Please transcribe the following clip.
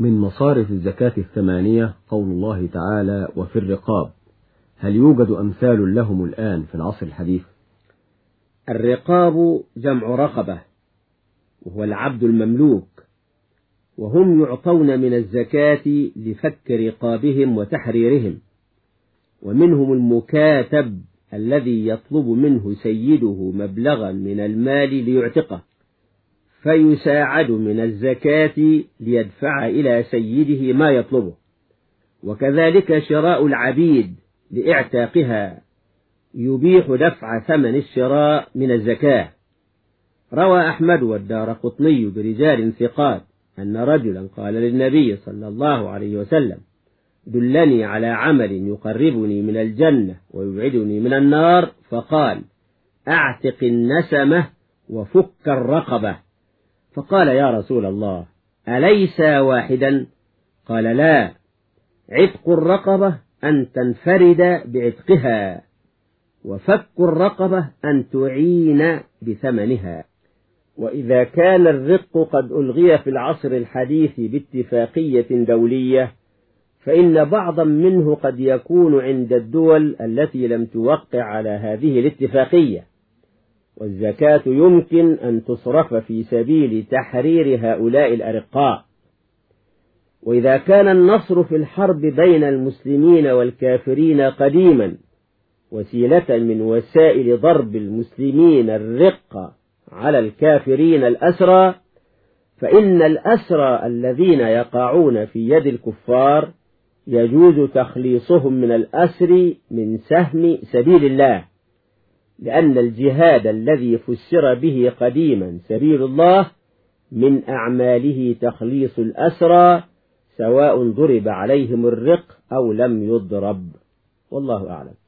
من مصارف الزكاة الثمانية قول الله تعالى وفي الرقاب. هل يوجد أمثال لهم الآن في العصر الحديث؟ الرقاب جمع رقبة وهو العبد المملوك وهم يعطون من الزكاة لفك رقابهم وتحريرهم ومنهم المكاتب الذي يطلب منه سيده مبلغا من المال ليعتقه. فيساعد من الزكاة ليدفع إلى سيده ما يطلبه. وكذلك شراء العبيد لإعتاقها يبيح دفع ثمن الشراء من الزكاة. روى أحمد والدار قطني برجال ثقات أن رجلا قال للنبي صلى الله عليه وسلم دلني على عمل يقربني من الجنة ويبعدني من النار. فقال أعتق النسمة وفك الرقبة. فقال يا رسول الله أليس واحدا؟ قال لا عتق الرقبة أن تنفرد بعتقها وفك الرقبة أن تعين بثمنها. وإذا كان الرق قد ألغي في العصر الحديث باتفاقية دولية فإن بعضا منه قد يكون عند الدول التي لم توقع على هذه الاتفاقية. والزكاة يمكن أن تصرف في سبيل تحرير هؤلاء الأرقاء. وإذا كان النصر في الحرب بين المسلمين والكافرين قديما وسيلة من وسائل ضرب المسلمين الرق على الكافرين الأسرى فإن الأسرى الذين يقعون في يد الكفار يجوز تخليصهم من الأسر من سهم سبيل الله. لأن الجهاد الذي فسر به قديما سبيل الله من أعماله تخليص الأسرى سواء ضرب عليهم الرق أو لم يضرب. والله أعلم.